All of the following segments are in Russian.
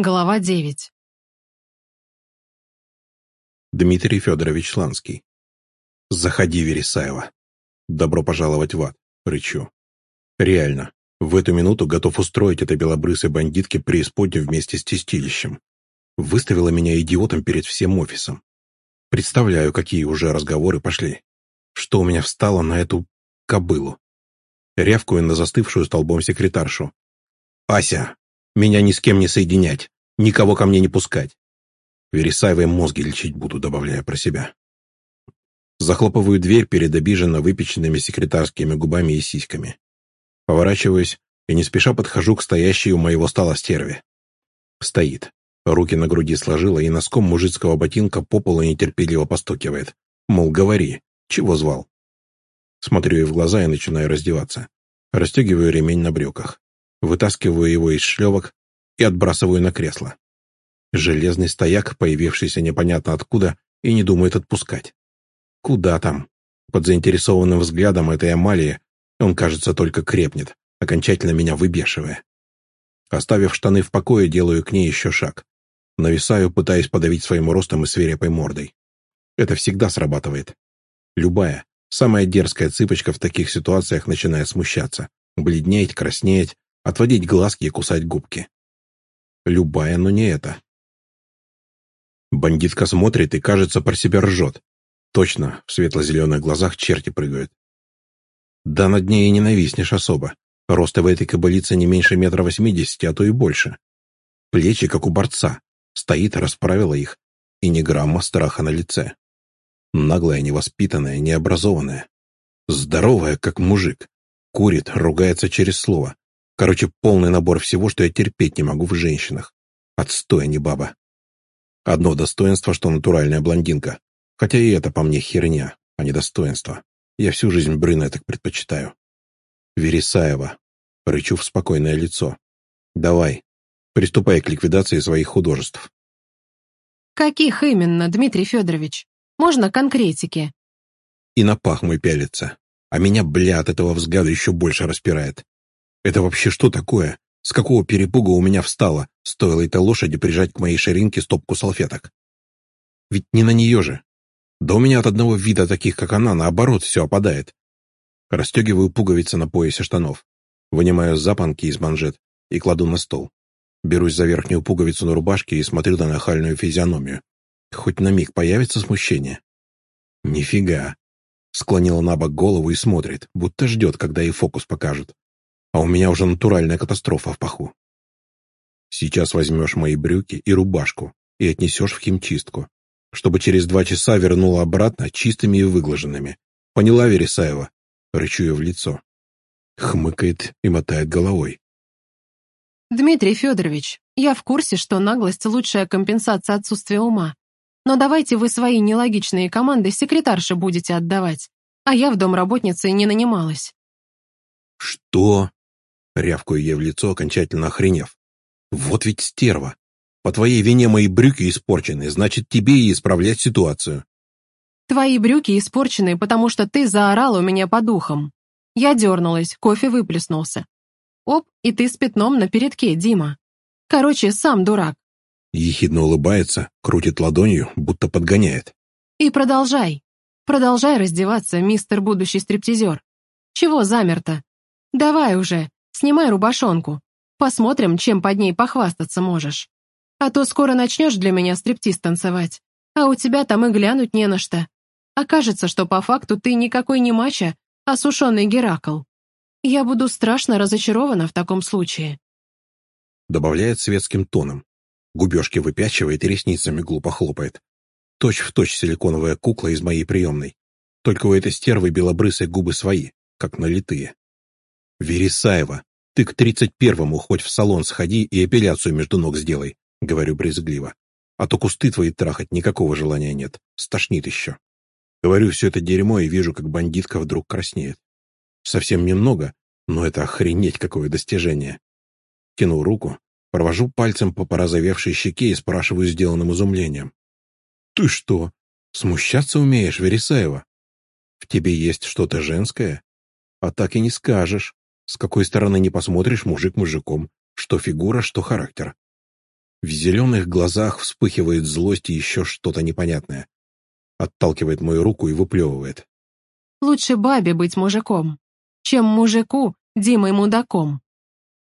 Глава 9. Дмитрий Федорович Ланский. «Заходи, Вересаева. Добро пожаловать в ад», — рычу. Реально, в эту минуту готов устроить этой белобрысой бандитке преисподнюю вместе с тестилищем. Выставила меня идиотом перед всем офисом. Представляю, какие уже разговоры пошли. Что у меня встало на эту кобылу. Рявкую на застывшую столбом секретаршу. «Ася, меня ни с кем не соединять, никого ко мне не пускать. Вересаевой мозги лечить буду, добавляя про себя. Захлопываю дверь перед обиженно выпеченными секретарскими губами и сиськами. Поворачиваюсь и не спеша подхожу к стоящей у моего стола стерве. Стоит. Руки на груди сложила и носком мужицкого ботинка по полу нетерпеливо постукивает. Мол, говори, чего звал? Смотрю ей в глаза и начинаю раздеваться. Расстегиваю ремень на брюках. Вытаскиваю его из шлевок и отбрасываю на кресло. Железный стояк, появившийся непонятно откуда, и не думает отпускать. Куда там? Под заинтересованным взглядом этой Амалии он, кажется, только крепнет, окончательно меня выбешивая. Оставив штаны в покое, делаю к ней еще шаг. Нависаю, пытаясь подавить своим ростом и свирепой мордой. Это всегда срабатывает. Любая, самая дерзкая цыпочка в таких ситуациях начинает смущаться, бледнеть, краснеть, отводить глазки и кусать губки. Любая, но не это. Бандитка смотрит и, кажется, про себя ржет. Точно, в светло-зеленых глазах черти прыгают. Да над ней и ненавистнешь особо. Роста в этой кобылице не меньше метра восьмидесяти, а то и больше. Плечи, как у борца. Стоит, расправила их. И ни грамма страха на лице. Наглая, невоспитанная, необразованная. Здоровая, как мужик. Курит, ругается через слово. Короче, полный набор всего, что я терпеть не могу в женщинах. Отстой, а не баба. Одно достоинство, что натуральная блондинка. Хотя и это по мне херня, а не достоинство. Я всю жизнь брына так предпочитаю. Вересаева. Рычу в спокойное лицо. Давай, приступай к ликвидации своих художеств. Каких именно, Дмитрий Федорович? Можно конкретики? И на пах мой пялится. А меня, бля, от этого взгляда еще больше распирает. Это вообще что такое? С какого перепуга у меня встало, стоило этой лошади прижать к моей ширинке стопку салфеток? Ведь не на нее же. Да у меня от одного вида таких, как она, наоборот, все опадает. Растегиваю пуговицы на поясе штанов. Вынимаю запонки из манжет и кладу на стол. Берусь за верхнюю пуговицу на рубашке и смотрю на нахальную физиономию. Хоть на миг появится смущение. Нифига. Склонила на бок голову и смотрит, будто ждет, когда ей фокус покажут а у меня уже натуральная катастрофа в паху. Сейчас возьмешь мои брюки и рубашку и отнесешь в химчистку, чтобы через два часа вернула обратно чистыми и выглаженными. Поняла, Вересаева? Рычу ее в лицо. Хмыкает и мотает головой. Дмитрий Федорович, я в курсе, что наглость — лучшая компенсация отсутствия ума. Но давайте вы свои нелогичные команды секретарше будете отдавать, а я в дом работницы не нанималась. «Что?» Рявкую ей в лицо, окончательно охренев. «Вот ведь стерва! По твоей вине мои брюки испорчены, значит, тебе и исправлять ситуацию». «Твои брюки испорчены, потому что ты заорал у меня по духам». Я дернулась, кофе выплеснулся. Оп, и ты с пятном на передке, Дима. Короче, сам дурак. Ехидно улыбается, крутит ладонью, будто подгоняет. И продолжай. Продолжай раздеваться, мистер будущий стриптизер. Чего замер-то? Давай уже, Снимай рубашонку. Посмотрим, чем под ней похвастаться можешь. А то скоро начнешь для меня стриптиз танцевать, а у тебя там и глянуть не на что. Окажется, что по факту ты никакой не мача, а сушеный Геракл. Я буду страшно разочарована в таком случае. Добавляет светским тоном. Губежки выпячивает и ресницами глупо хлопает. Точь в точь силиконовая кукла из моей приемной. Только у этой стервы белобрысые губы свои, как налитые. Вересаева, ты к тридцать первому хоть в салон сходи и эпиляцию между ног сделай, говорю брезгливо. А то кусты твои трахать никакого желания нет, стошнит еще. Говорю все это дерьмо и вижу, как бандитка вдруг краснеет. Совсем немного, но это охренеть какое достижение. Тяну руку, провожу пальцем по порозовевшей щеке и спрашиваю сделанным изумлением. «Ты что, смущаться умеешь, Вересаева? В тебе есть что-то женское? А так и не скажешь. С какой стороны не посмотришь, мужик мужиком. Что фигура, что характер. В зеленых глазах вспыхивает злость и еще что-то непонятное. Отталкивает мою руку и выплевывает. Лучше бабе быть мужиком, чем мужику Димой мудаком.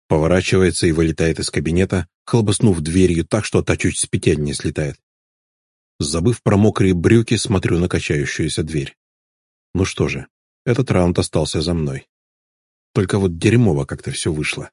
Поворачивается и вылетает из кабинета, хлобыснув дверью так, что та чуть с петель не слетает. Забыв про мокрые брюки, смотрю на качающуюся дверь. Ну что же, этот раунд остался за мной. Только вот дерьмово как-то все вышло.